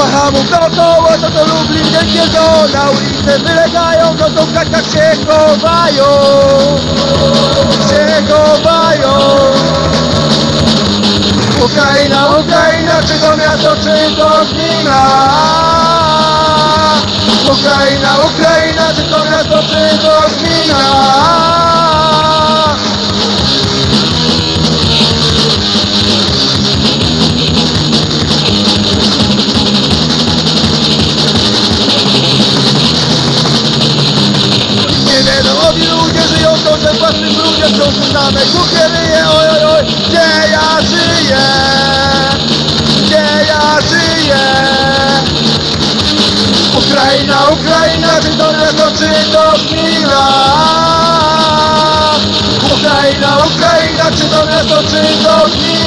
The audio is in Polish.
grupa hamów dookoła, to to Lublin wielkie go Na ulicę wylegają, do tą tak się chowają. Się chowają Ukraina, Ukraina, czy to miasto, czy to gmina? Ukraina, Ukraina, czy to miasto, czy to gmina? Że własnym ludziom są same Głupie ryje, oj oj oj, gdzie ja żyję? Gdzie ja żyję? Ukraina, Ukraina, czy to miasto, czy to gmina? Ukraina, Ukraina, czy to miasto, czy to gmina?